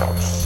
House.